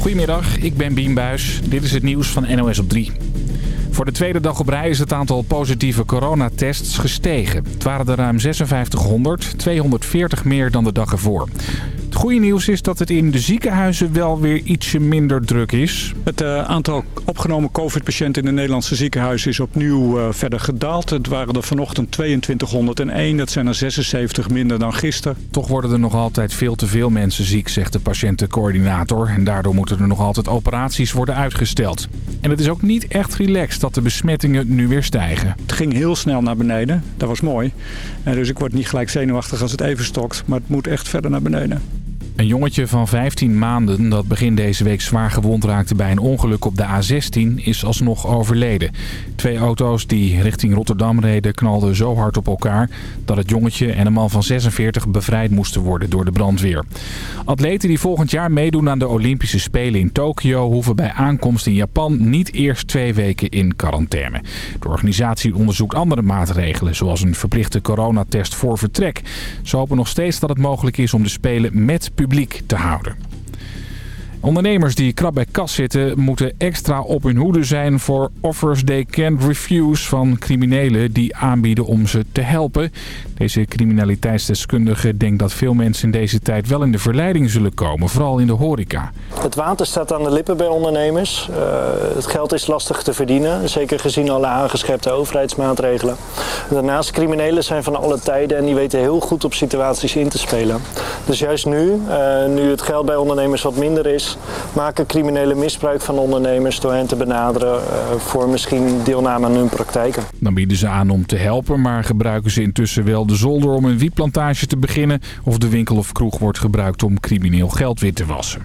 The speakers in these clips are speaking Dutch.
Goedemiddag, ik ben Bien Buis. Dit is het nieuws van NOS op 3. Voor de tweede dag op rij is het aantal positieve coronatests gestegen. Het waren er ruim 5600, 240 meer dan de dag ervoor. Het goede nieuws is dat het in de ziekenhuizen wel weer ietsje minder druk is. Het uh, aantal opgenomen covid-patiënten in de Nederlandse ziekenhuizen is opnieuw uh, verder gedaald. Het waren er vanochtend 2201, dat zijn er 76 minder dan gisteren. Toch worden er nog altijd veel te veel mensen ziek, zegt de patiëntencoördinator. En daardoor moeten er nog altijd operaties worden uitgesteld. En het is ook niet echt relaxed dat de besmettingen nu weer stijgen. Het ging heel snel naar beneden, dat was mooi. En dus ik word niet gelijk zenuwachtig als het even stokt, maar het moet echt verder naar beneden. Een jongetje van 15 maanden dat begin deze week zwaar gewond raakte bij een ongeluk op de A16 is alsnog overleden. Twee auto's die richting Rotterdam reden knalden zo hard op elkaar dat het jongetje en een man van 46 bevrijd moesten worden door de brandweer. Atleten die volgend jaar meedoen aan de Olympische Spelen in Tokio hoeven bij aankomst in Japan niet eerst twee weken in quarantaine. De organisatie onderzoekt andere maatregelen zoals een verplichte coronatest voor vertrek. Ze hopen nog steeds dat het mogelijk is om de Spelen met publiek te houden. Ondernemers die krap bij kas zitten moeten extra op hun hoede zijn voor offers they can't refuse van criminelen die aanbieden om ze te helpen. Deze criminaliteitsdeskundige denkt dat veel mensen in deze tijd wel in de verleiding zullen komen, vooral in de horeca. Het water staat aan de lippen bij ondernemers. Uh, het geld is lastig te verdienen, zeker gezien alle aangescherpte overheidsmaatregelen. Daarnaast criminelen zijn van alle tijden en die weten heel goed op situaties in te spelen. Dus juist nu, uh, nu het geld bij ondernemers wat minder is, maken criminelen misbruik van ondernemers door hen te benaderen uh, voor misschien deelname aan hun praktijken. Dan bieden ze aan om te helpen, maar gebruiken ze intussen wel de zolder om een wietplantage te beginnen of de winkel of kroeg wordt gebruikt om crimineel geld wit te wassen.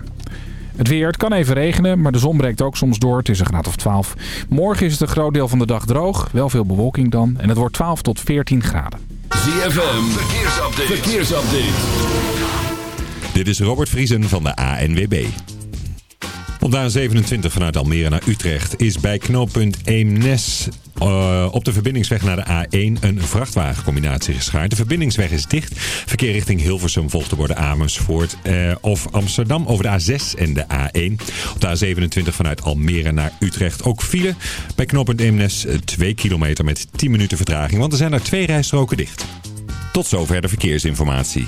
Het weer, het kan even regenen, maar de zon breekt ook soms door. Het is een graad of 12. Morgen is het een groot deel van de dag droog. Wel veel bewolking dan. En het wordt 12 tot 14 graden. ZFM, verkeersupdate. verkeersupdate. Dit is Robert Vriesen van de ANWB. Op de A27 vanuit Almere naar Utrecht is bij knooppunt Eemnes uh, op de verbindingsweg naar de A1 een vrachtwagencombinatie geschaard. De verbindingsweg is dicht. Verkeer richting Hilversum volgt te worden Amersfoort uh, of Amsterdam over de A6 en de A1. Op de A27 vanuit Almere naar Utrecht ook file. Bij knooppunt Eemnes 2 kilometer met 10 minuten vertraging, want er zijn er twee rijstroken dicht. Tot zover de verkeersinformatie.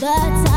the time.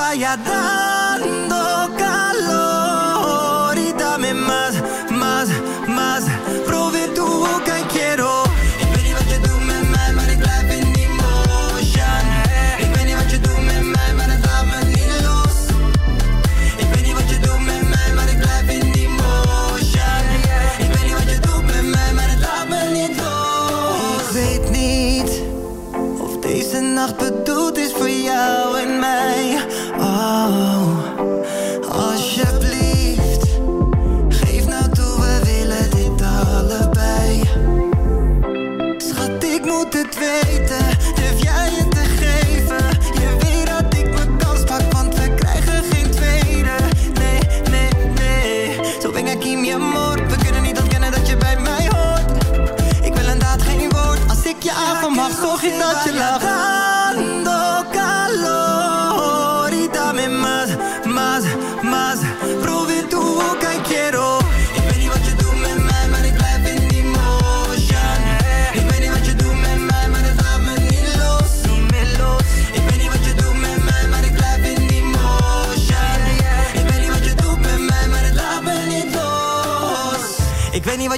vaya dando.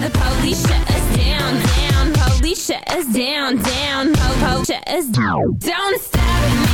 The police shut us down, down. Police shut us down, down. Ho, ho, shut us down. Don't stop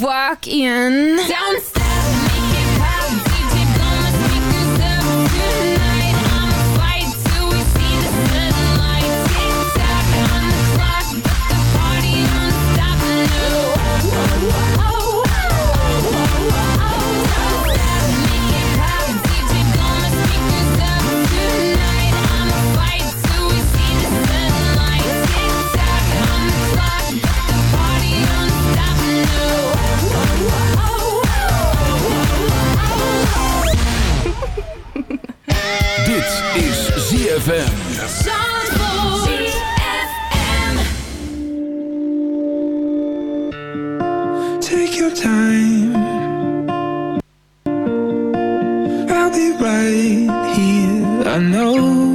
walk in. time. I'll be right here, I know.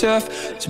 tough. It's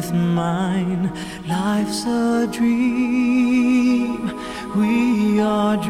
with mine. Life's a dream, we are dreaming.